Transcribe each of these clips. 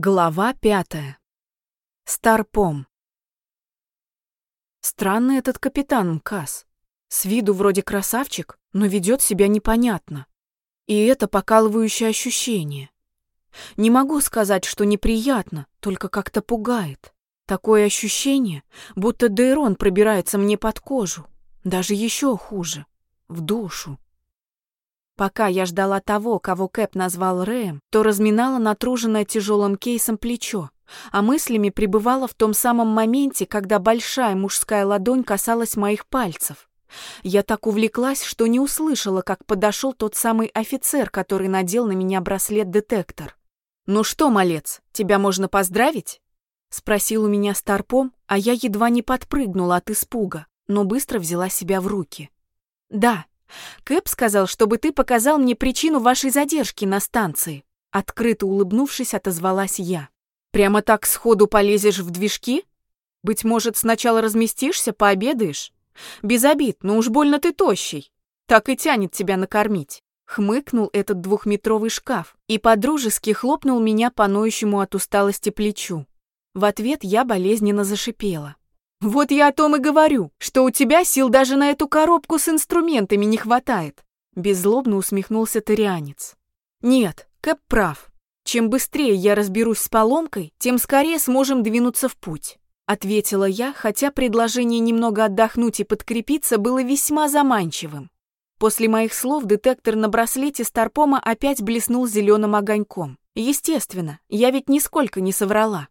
Глава пятая. Старпом. Странный этот капитан МКАС. С виду вроде красавчик, но ведет себя непонятно. И это покалывающее ощущение. Не могу сказать, что неприятно, только как-то пугает. Такое ощущение, будто Дейрон пробирается мне под кожу. Даже еще хуже. В душу. Пока я ждала того, кого Кэп назвал Рэем, то разминала натруженное тяжелым кейсом плечо, а мыслями пребывала в том самом моменте, когда большая мужская ладонь касалась моих пальцев. Я так увлеклась, что не услышала, как подошел тот самый офицер, который надел на меня браслет-детектор. «Ну что, малец, тебя можно поздравить?» Спросил у меня Старпом, а я едва не подпрыгнула от испуга, но быстро взяла себя в руки. «Да, Кэп сказал, чтобы ты показал мне причину вашей задержки на станции. Открыто улыбнувшись, отозвалась я. Прямо так сходу полезешь в движки? Быть может, сначала разместишься, пообедаешь? Без обид, но уж больно ты тощий. Так и тянет тебя накормить. Хмыкнул этот двухметровый шкаф и подружески хлопнул меня по ноющему от усталости плечу. В ответ я болезненно зашипела. Вот я о том и говорю, что у тебя сил даже на эту коробку с инструментами не хватает. Беззлобно усмехнулся Торианец. Нет, Кэп прав. Чем быстрее я разберусь с поломкой, тем скорее сможем двинуться в путь. Ответила я, хотя предложение немного отдохнуть и подкрепиться было весьма заманчивым. После моих слов детектор на браслете Старпома опять блеснул зеленым огоньком. Естественно, я ведь нисколько не соврала.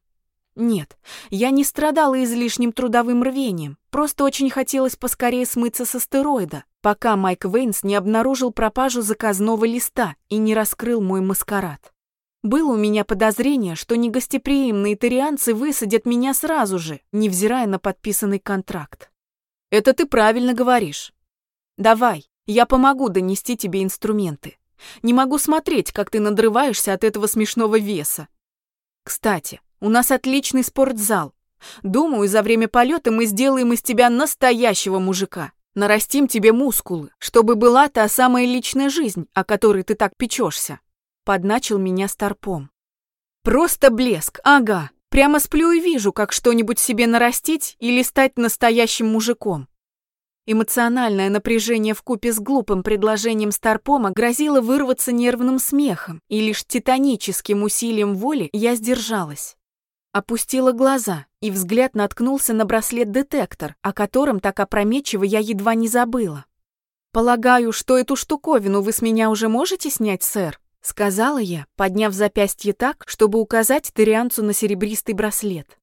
Нет, я не страдала излишним трудовым рвением, просто очень хотелось поскорее смыться с астероида, пока Майк Вейнс не обнаружил пропажу заказного листа и не раскрыл мой маскарад. Было у меня подозрение, что негостеприимные тарианцы высадят меня сразу же, невзирая на подписанный контракт. Это ты правильно говоришь. Давай, я помогу донести тебе инструменты. Не могу смотреть, как ты надрываешься от этого смешного веса. Кстати, у нас отличный спортзал. Думаю, за время полета мы сделаем из тебя настоящего мужика. Нарастим тебе мускулы, чтобы была та самая личная жизнь, о которой ты так печешься. Подначил меня старпом. Просто блеск, ага. Прямо сплю и вижу, как что-нибудь себе нарастить или стать настоящим мужиком. Эмоциональное напряжение в купе с глупым предложением Старпома грозило вырваться нервным смехом, и лишь титаническим усилием воли я сдержалась. Опустила глаза, и взгляд наткнулся на браслет-детектор, о котором так опрометчиво я едва не забыла. «Полагаю, что эту штуковину вы с меня уже можете снять, сэр?» — сказала я, подняв запястье так, чтобы указать Торианцу на серебристый браслет.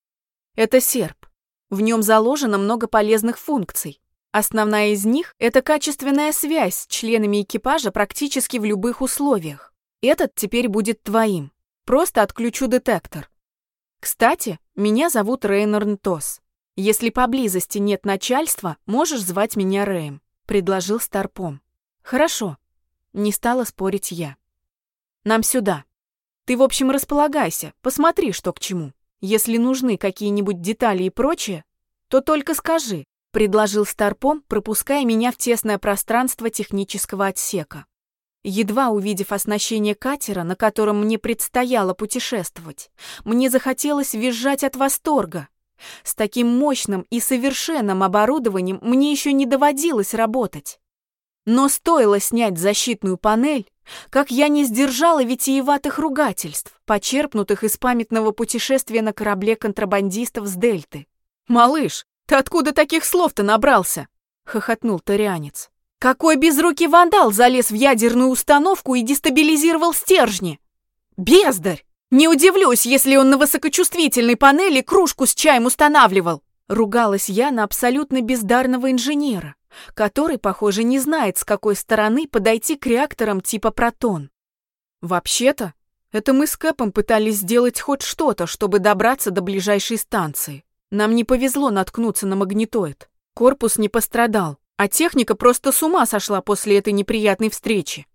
«Это серп. В нем заложено много полезных функций. Основная из них — это качественная связь с членами экипажа практически в любых условиях. Этот теперь будет твоим. Просто отключу детектор. Кстати, меня зовут Рейнорн Тос. Если поблизости нет начальства, можешь звать меня Рэем, предложил Старпом. Хорошо. Не стала спорить я. Нам сюда. Ты, в общем, располагайся, посмотри, что к чему. Если нужны какие-нибудь детали и прочее, то только скажи, предложил Старпом, пропуская меня в тесное пространство технического отсека. Едва увидев оснащение катера, на котором мне предстояло путешествовать, мне захотелось визжать от восторга. С таким мощным и совершенным оборудованием мне еще не доводилось работать. Но стоило снять защитную панель, как я не сдержала витиеватых ругательств, почерпнутых из памятного путешествия на корабле контрабандистов с Дельты. «Малыш, ты откуда таких слов-то набрался?» — хохотнул тарианец. Какой безрукий вандал залез в ядерную установку и дестабилизировал стержни? Бездарь! Не удивлюсь, если он на высокочувствительной панели кружку с чаем устанавливал. Ругалась я на абсолютно бездарного инженера, который, похоже, не знает, с какой стороны подойти к реакторам типа «Протон». Вообще-то, это мы с Кэпом пытались сделать хоть что-то, чтобы добраться до ближайшей станции. Нам не повезло наткнуться на магнитоид. Корпус не пострадал, а техника просто с ума сошла после этой неприятной встречи.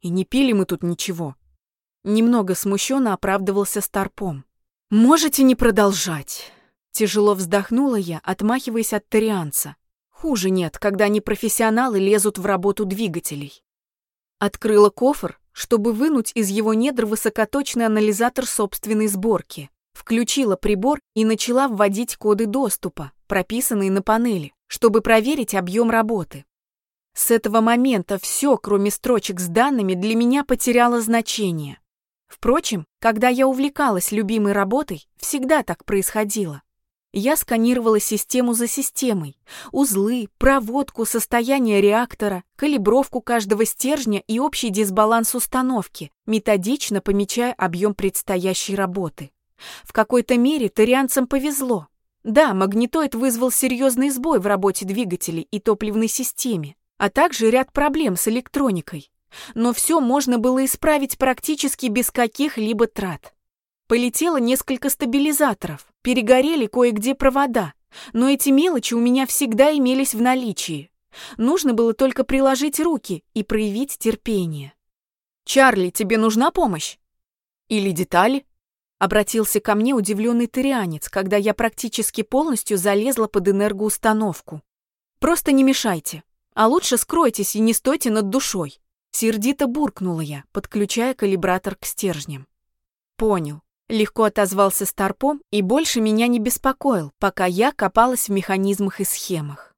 И не пили мы тут ничего. Немного смущенно оправдывался Старпом. «Можете не продолжать?» Тяжело вздохнула я, отмахиваясь от Торианца. Хуже нет, когда непрофессионалы лезут в работу двигателей. Открыла кофр, чтобы вынуть из его недр высокоточный анализатор собственной сборки. Включила прибор и начала вводить коды доступа, прописанные на панели, чтобы проверить объем работы. С этого момента все, кроме строчек с данными, для меня потеряло значение. Впрочем, когда я увлекалась любимой работой, всегда так происходило. Я сканировала систему за системой, узлы, проводку, состояние реактора, калибровку каждого стержня и общий дисбаланс установки, методично помечая объем предстоящей работы. В какой-то мере тарианцам повезло. Да, магнитоид вызвал серьезный сбой в работе двигателей и топливной системе, а также ряд проблем с электроникой. Но все можно было исправить практически без каких-либо трат. Полетело несколько стабилизаторов, перегорели кое-где провода, но эти мелочи у меня всегда имелись в наличии. Нужно было только приложить руки и проявить терпение. «Чарли, тебе нужна помощь?» «Или детали?» Обратился ко мне удивленный тырианец, когда я практически полностью залезла под энергоустановку. «Просто не мешайте, а лучше скройтесь и не стойте над душой». Сердито буркнула я, подключая калибратор к стержням. «Понял. Легко отозвался Старпом и больше меня не беспокоил, пока я копалась в механизмах и схемах.